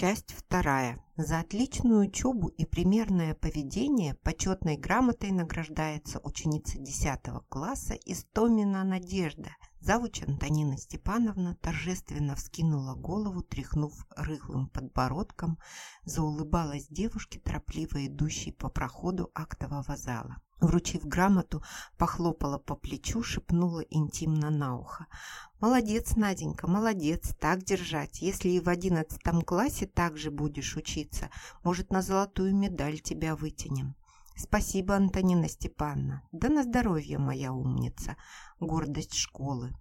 Часть вторая. За отличную учебу и примерное поведение почетной грамотой награждается ученица 10 класса Истомина Надежда. Завуч Антонина Степановна торжественно вскинула голову, тряхнув рыхлым подбородком, заулыбалась девушке, торопливо идущей по проходу актового зала. Вручив грамоту, похлопала по плечу, шепнула интимно на ухо. «Молодец, Наденька, молодец, так держать. Если и в одиннадцатом классе так же будешь учиться, может, на золотую медаль тебя вытянем». «Спасибо, Антонина Степановна. Да на здоровье, моя умница. Гордость школы».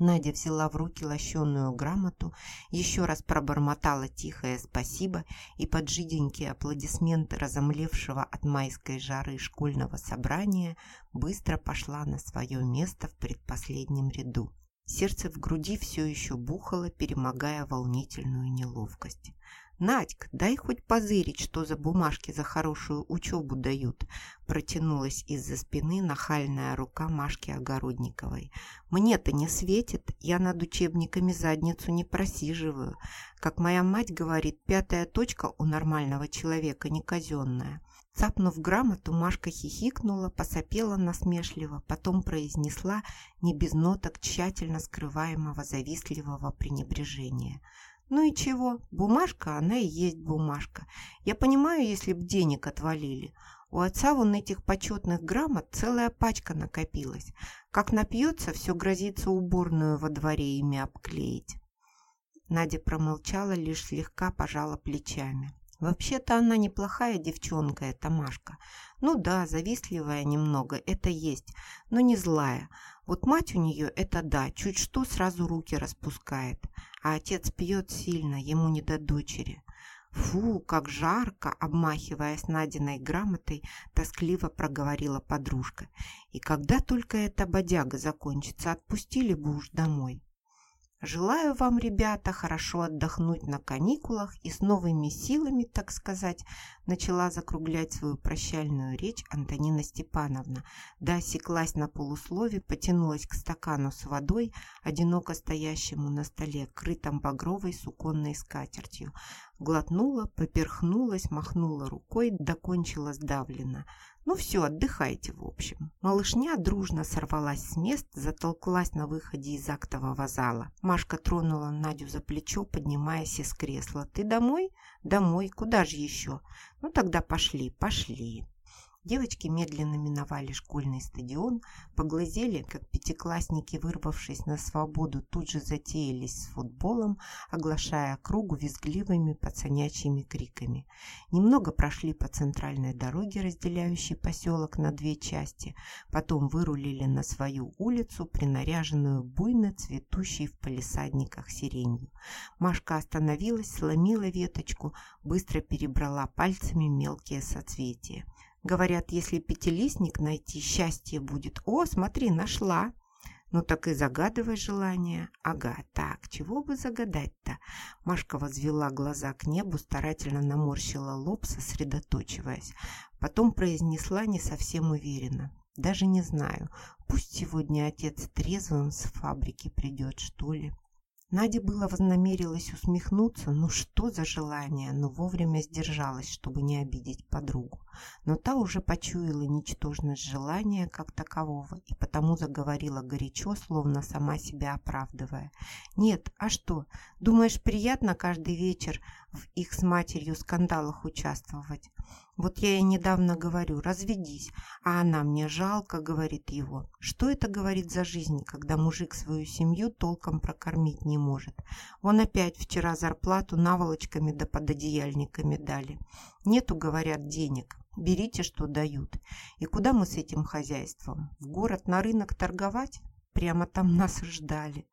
Надя взяла в руки лощеную грамоту, еще раз пробормотала тихое спасибо и под жиденькие аплодисменты разомлевшего от майской жары школьного собрания быстро пошла на свое место в предпоследнем ряду. Сердце в груди все еще бухало, перемогая волнительную неловкость. «Надька, дай хоть позырить, что за бумажки за хорошую учебу дают», протянулась из-за спины нахальная рука Машки Огородниковой. «Мне-то не светит, я над учебниками задницу не просиживаю. Как моя мать говорит, пятая точка у нормального человека не казенная». Цапнув грамоту, Машка хихикнула, посопела насмешливо, потом произнесла не без ноток тщательно скрываемого завистливого пренебрежения – ну и чего? Бумажка, она и есть бумажка. Я понимаю, если б денег отвалили. У отца вон этих почетных грамот целая пачка накопилась. Как напьется, все грозится уборную во дворе ими обклеить. Надя промолчала, лишь слегка пожала плечами. Вообще-то она неплохая девчонка, эта Машка. Ну да, завистливая немного, это есть, но не злая. Вот мать у нее, это да, чуть что сразу руки распускает. А отец пьет сильно, ему не до дочери. «Фу, как жарко!» – обмахиваясь Надиной грамотой, тоскливо проговорила подружка. «И когда только эта бодяга закончится, отпустили бы уж домой». Желаю вам, ребята, хорошо отдохнуть на каникулах и с новыми силами, так сказать, начала закруглять свою прощальную речь Антонина Степановна. Да осеклась на полуслове, потянулась к стакану с водой, одиноко стоящему на столе, крытом багровой суконной скатертью. Глотнула, поперхнулась, махнула рукой, докончила сдавленно – ну все, отдыхайте, в общем. Малышня дружно сорвалась с мест, затолклась на выходе из актового зала. Машка тронула Надю за плечо, поднимаясь из кресла. «Ты домой?» «Домой. Куда же еще?» «Ну тогда пошли, пошли». Девочки медленно миновали школьный стадион, поглазели, как пятиклассники, вырвавшись на свободу, тут же затеялись с футболом, оглашая кругу визгливыми пацанячьими криками. Немного прошли по центральной дороге, разделяющей поселок на две части, потом вырулили на свою улицу, принаряженную буйно цветущей в палисадниках сиренью. Машка остановилась, сломила веточку, быстро перебрала пальцами мелкие соцветия. Говорят, если пятилистник найти, счастье будет. О, смотри, нашла. Ну так и загадывай желание. Ага, так, чего бы загадать-то? Машка возвела глаза к небу, старательно наморщила лоб, сосредоточиваясь. Потом произнесла не совсем уверенно. Даже не знаю, пусть сегодня отец трезвым с фабрики придет, что ли. Надя было вознамерилась усмехнуться, ну что за желание, но вовремя сдержалась, чтобы не обидеть подругу. Но та уже почуяла ничтожность желания как такового и потому заговорила горячо, словно сама себя оправдывая. «Нет, а что? Думаешь, приятно каждый вечер в их с матерью скандалах участвовать? Вот я ей недавно говорю, разведись, а она мне жалко, говорит его. Что это говорит за жизнь, когда мужик свою семью толком прокормить не может? Вон опять вчера зарплату наволочками да пододеяльниками дали. Нету, говорят, денег. Берите, что дают. И куда мы с этим хозяйством? В город на рынок торговать? Прямо там нас ждали.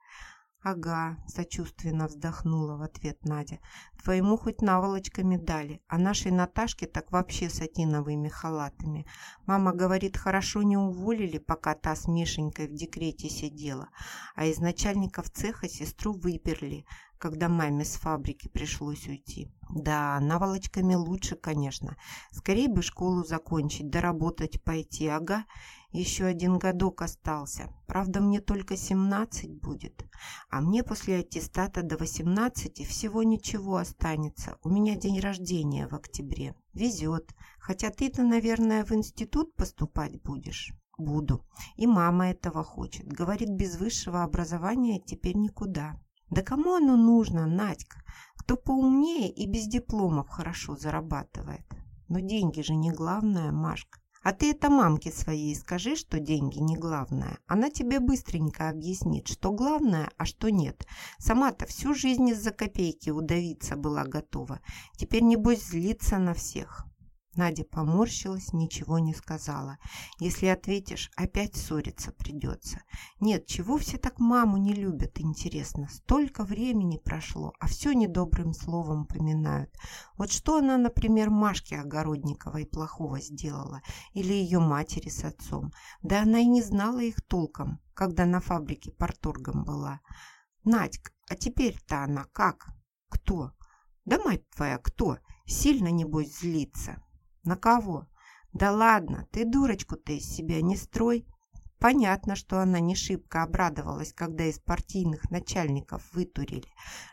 «Ага», – сочувственно вздохнула в ответ Надя. «Твоему хоть наволочками дали, а нашей Наташке так вообще сатиновыми халатами. Мама говорит, хорошо не уволили, пока та с Мишенькой в декрете сидела, а из начальников цеха сестру выперли. Когда маме с фабрики пришлось уйти. Да, наволочками лучше, конечно. Скорее бы школу закончить, доработать пойти. Ага, еще один годок остался. Правда, мне только 17 будет. А мне после аттестата до 18 всего ничего останется. У меня день рождения в октябре. Везет. Хотя ты-то, наверное, в институт поступать будешь. Буду. И мама этого хочет. Говорит, без высшего образования теперь никуда. Да кому оно нужно, Надька? Кто поумнее и без дипломов хорошо зарабатывает. Но деньги же не главное, Машка. А ты это мамке своей скажи, что деньги не главное. Она тебе быстренько объяснит, что главное, а что нет. Сама-то всю жизнь из-за копейки удавиться была готова. Теперь, небось, злится на всех. Надя поморщилась, ничего не сказала. Если ответишь, опять ссориться придется. Нет, чего все так маму не любят, интересно. Столько времени прошло, а все недобрым словом поминают. Вот что она, например, Машке Огородниковой плохого сделала? Или ее матери с отцом? Да она и не знала их толком, когда на фабрике порторгом была. Надька, а теперь-то она как? Кто? Да мать твоя, кто? Сильно, небось, злится. На кого? Да ладно, ты дурочку-то из себя не строй. Понятно, что она не шибко обрадовалась, когда из партийных начальников вытурили.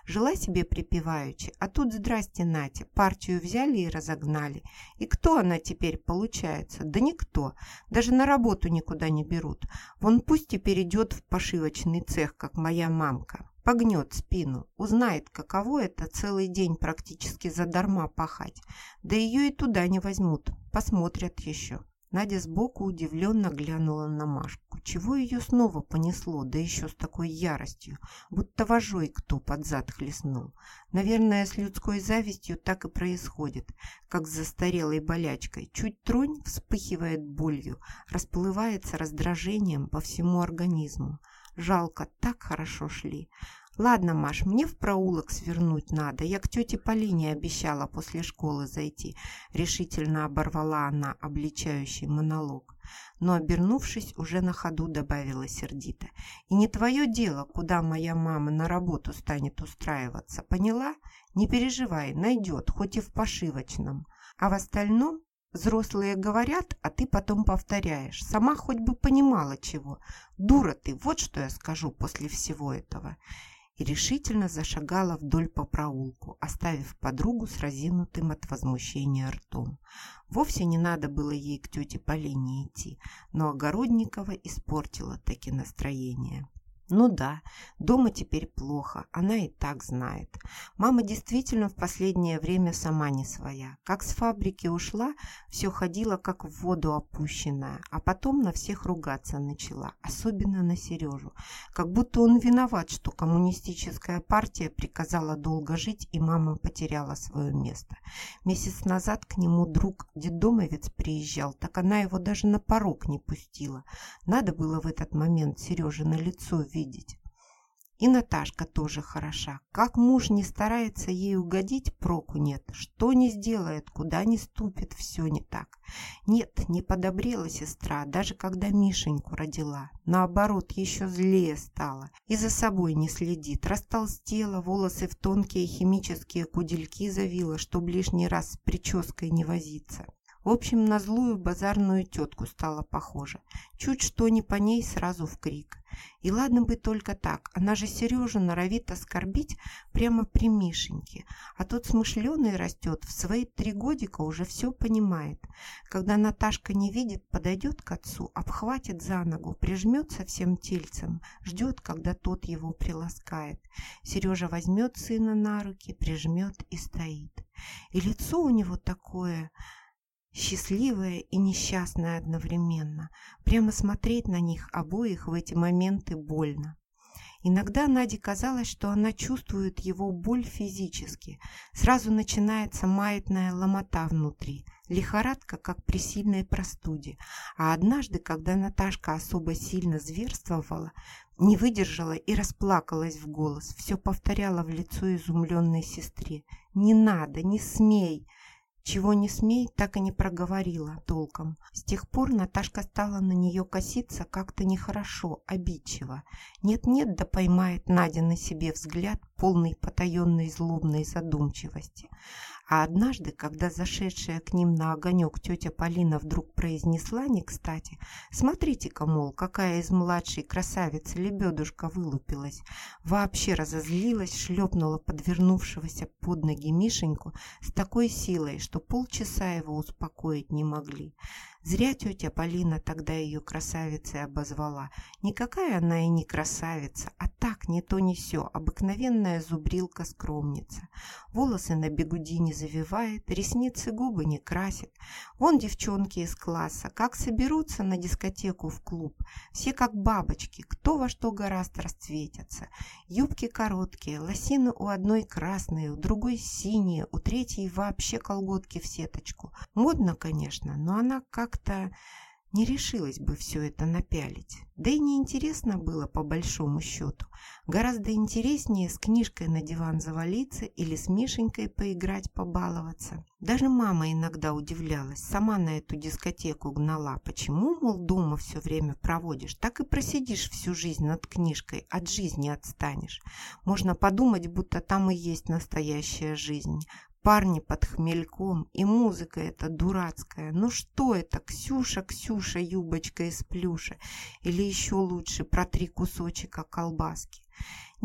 Жила себе припеваючи, а тут здрасте Натя, партию взяли и разогнали. И кто она теперь получается? Да никто. Даже на работу никуда не берут. Вон пусть теперь идет в пошивочный цех, как моя мамка. Погнет спину, узнает, каково это целый день практически задарма пахать. Да ее и туда не возьмут, посмотрят еще. Надя сбоку удивленно глянула на Машку. Чего ее снова понесло, да еще с такой яростью, будто вожой кто под зад хлестнул. Наверное, с людской завистью так и происходит, как с застарелой болячкой. Чуть тронь вспыхивает болью, расплывается раздражением по всему организму. Жалко, так хорошо шли. Ладно, Маш, мне в проулок свернуть надо. Я к тете Полине обещала после школы зайти. Решительно оборвала она обличающий монолог. Но, обернувшись, уже на ходу добавила сердито. И не твое дело, куда моя мама на работу станет устраиваться. Поняла? Не переживай, найдет, хоть и в пошивочном. А в остальном Взрослые говорят, а ты потом повторяешь. Сама хоть бы понимала чего. Дура ты, вот что я скажу после всего этого. И решительно зашагала вдоль по проулку, оставив подругу с разинутым от возмущения ртом. Вовсе не надо было ей к тете Полине идти, но Огородникова испортила таки настроение. Ну да, дома теперь плохо, она и так знает. Мама действительно в последнее время сама не своя. Как с фабрики ушла, все ходила как в воду опущенная, а потом на всех ругаться начала, особенно на Сережу. Как будто он виноват, что коммунистическая партия приказала долго жить, и мама потеряла свое место. Месяц назад к нему друг дедомовец приезжал, так она его даже на порог не пустила. Надо было в этот момент Сереже на лицо видеть. И Наташка тоже хороша. Как муж не старается ей угодить, проку нет. Что не сделает, куда не ступит, все не так. Нет, не подобрела сестра, даже когда Мишеньку родила. Наоборот, еще злее стала. И за собой не следит. Растолстела, волосы в тонкие химические кудельки завила, чтоб лишний раз с прической не возиться. В общем, на злую базарную тетку стала похожа. Чуть что не по ней сразу в крик. И ладно бы только так, она же Сережу норовит оскорбить прямо при Мишеньке. А тот смышленый растет, в свои три годика уже все понимает. Когда Наташка не видит, подойдет к отцу, обхватит за ногу, прижмется всем тельцем, ждет, когда тот его приласкает. Сережа возьмет сына на руки, прижмет и стоит. И лицо у него такое счастливая и несчастная одновременно. Прямо смотреть на них обоих в эти моменты больно. Иногда Наде казалось, что она чувствует его боль физически. Сразу начинается маятная ломота внутри, лихорадка, как при сильной простуде. А однажды, когда Наташка особо сильно зверствовала, не выдержала и расплакалась в голос, все повторяла в лицо изумленной сестре. «Не надо, не смей!» Чего не смей, так и не проговорила толком. С тех пор Наташка стала на нее коситься как-то нехорошо, обидчиво. Нет-нет, да поймает Надя на себе взгляд полный потаенной злобной задумчивости. А однажды, когда зашедшая к ним на огонек тетя Полина вдруг произнесла не кстати, «Смотрите-ка, мол, какая из младшей красавицы лебедушка вылупилась!» Вообще разозлилась, шлепнула подвернувшегося под ноги Мишеньку с такой силой, что полчаса его успокоить не могли. Зря тетя Полина тогда ее красавицей обозвала. Никакая она и не красавица, а так не то не сё, обыкновенная зубрилка-скромница. Волосы на бегуди не завивает, ресницы губы не красит. Вон девчонки из класса, как соберутся на дискотеку в клуб. Все как бабочки, кто во что гораст расцветятся. Юбки короткие, лосины у одной красные, у другой синие, у третьей вообще колготки в сеточку. Модно, конечно, но она как как-то не решилась бы все это напялить. Да и неинтересно было по большому счету. Гораздо интереснее с книжкой на диван завалиться или с Мишенькой поиграть, побаловаться. Даже мама иногда удивлялась, сама на эту дискотеку гнала. Почему, мол, дома все время проводишь? Так и просидишь всю жизнь над книжкой, от жизни отстанешь. Можно подумать, будто там и есть настоящая жизнь. Парни под хмельком и музыка эта дурацкая. Ну что это, Ксюша, Ксюша, юбочка из плюша? Или еще лучше, про три кусочка колбаски.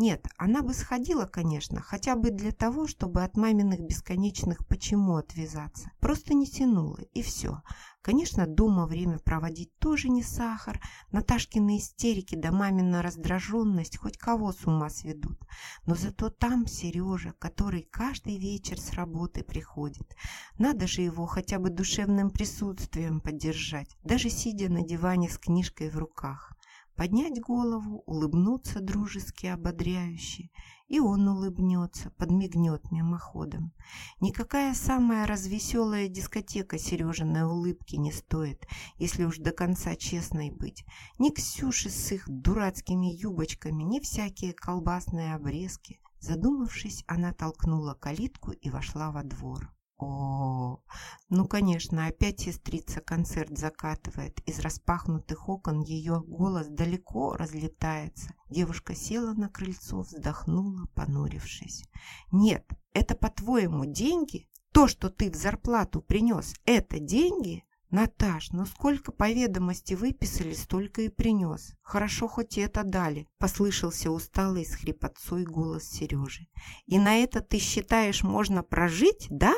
Нет, она бы сходила, конечно, хотя бы для того, чтобы от маминых бесконечных «почему» отвязаться. Просто не тянула, и все. Конечно, дома время проводить тоже не сахар. Наташкины истерики да мамина раздраженность хоть кого с ума сведут. Но зато там Сережа, который каждый вечер с работы приходит. Надо же его хотя бы душевным присутствием поддержать, даже сидя на диване с книжкой в руках поднять голову, улыбнуться дружески ободряюще, и он улыбнется, подмигнет мимоходом. Никакая самая развеселая дискотека Сережиной улыбки не стоит, если уж до конца честной быть. Ни Ксюши с их дурацкими юбочками, ни всякие колбасные обрезки. Задумавшись, она толкнула калитку и вошла во двор. О, ну, конечно, опять сестрица концерт закатывает. Из распахнутых окон ее голос далеко разлетается. Девушка села на крыльцо, вздохнула, понурившись. Нет, это, по-твоему, деньги? То, что ты в зарплату принес, это деньги? «Наташ, ну сколько по ведомости выписали, столько и принес. Хорошо, хоть и это дали», – послышался усталый с хрипотцой голос Сережи. «И на это ты считаешь, можно прожить, да?»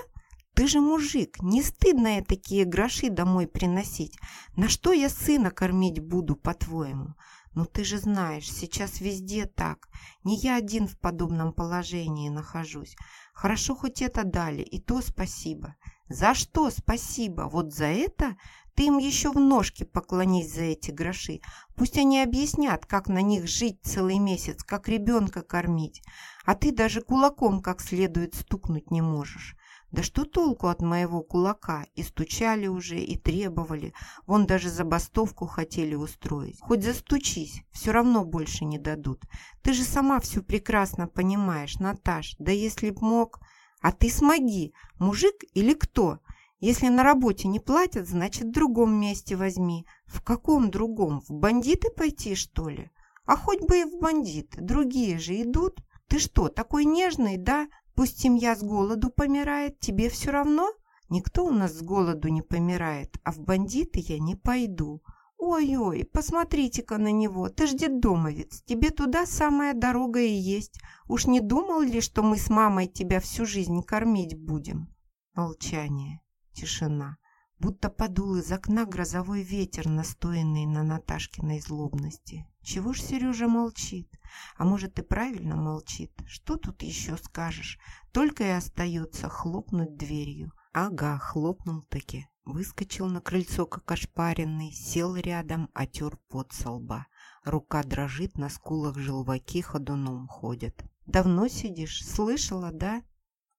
Ты же мужик, не стыдно такие гроши домой приносить. На что я сына кормить буду, по-твоему? Ну ты же знаешь, сейчас везде так. Не я один в подобном положении нахожусь. Хорошо хоть это дали, и то спасибо. За что спасибо? Вот за это? Ты им еще в ножки поклонись за эти гроши. Пусть они объяснят, как на них жить целый месяц, как ребенка кормить. А ты даже кулаком как следует стукнуть не можешь. Да что толку от моего кулака? И стучали уже, и требовали. Вон даже забастовку хотели устроить. Хоть застучись, все равно больше не дадут. Ты же сама все прекрасно понимаешь, Наташ. Да если б мог... А ты смоги, мужик или кто? Если на работе не платят, значит, в другом месте возьми. В каком другом? В бандиты пойти, что ли? А хоть бы и в бандиты. Другие же идут. Ты что, такой нежный, да? Пусть семья с голоду помирает, тебе все равно? Никто у нас с голоду не помирает, а в бандиты я не пойду. Ой-ой, посмотрите-ка на него, ты ж детдомовец, тебе туда самая дорога и есть. Уж не думал ли, что мы с мамой тебя всю жизнь кормить будем? Молчание, тишина будто подул из окна грозовой ветер, настоянный на Наташкиной злобности. Чего ж Сережа молчит? А может и правильно молчит? Что тут еще скажешь? Только и остается хлопнуть дверью. Ага, хлопнул таки. Выскочил на крыльцо, как ошпаренный, сел рядом, отер пот со лба. Рука дрожит, на скулах желваки ходуном ходят. «Давно сидишь? Слышала, да?»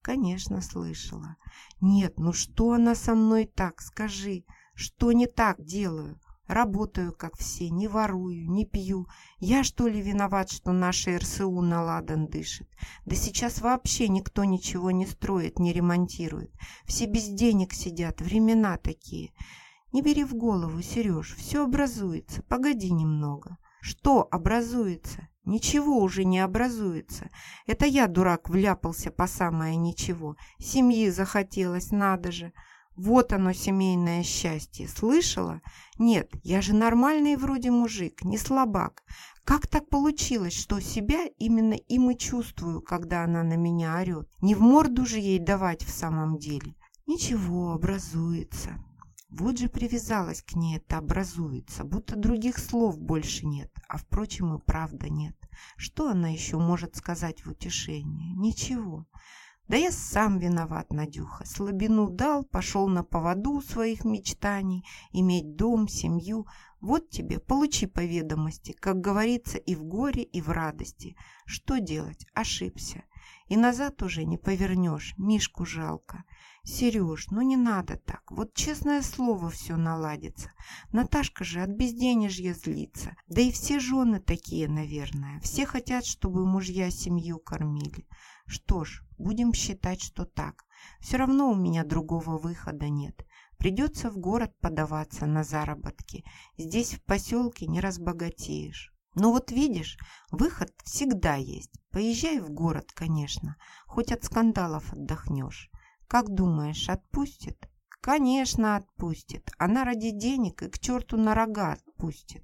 Конечно, слышала. Нет, ну что она со мной так, скажи? Что не так делаю? Работаю, как все, не ворую, не пью. Я, что ли, виноват, что наша РСУ на ладан дышит? Да сейчас вообще никто ничего не строит, не ремонтирует. Все без денег сидят, времена такие. Не бери в голову, Сереж, все образуется, погоди немного. Что образуется? Ничего уже не образуется. Это я, дурак, вляпался по самое ничего. Семьи захотелось, надо же. Вот оно, семейное счастье. Слышала? Нет, я же нормальный вроде мужик, не слабак. Как так получилось, что себя именно им и чувствую, когда она на меня орет? Не в морду же ей давать в самом деле. Ничего, образуется. Вот же привязалась к ней это образуется, будто других слов больше нет, а впрочем и правда нет. Что она еще может сказать в утешение? Ничего. Да я сам виноват, Надюха. Слабину дал, пошел на поводу своих мечтаний, иметь дом, семью. Вот тебе, получи по ведомости, как говорится, и в горе, и в радости. Что делать? Ошибся. И назад уже не повернешь, Мишку жалко. Сереж, ну не надо так. Вот честное слово все наладится. Наташка же от безденежья злится. Да и все жены такие, наверное. Все хотят, чтобы мужья семью кормили. Что ж, будем считать, что так. Все равно у меня другого выхода нет. Придется в город подаваться на заработки. Здесь в поселке не разбогатеешь. Но вот видишь, выход всегда есть. Поезжай в город, конечно. Хоть от скандалов отдохнешь. Как думаешь, отпустит? Конечно, отпустит. Она ради денег и к черту на рога отпустит.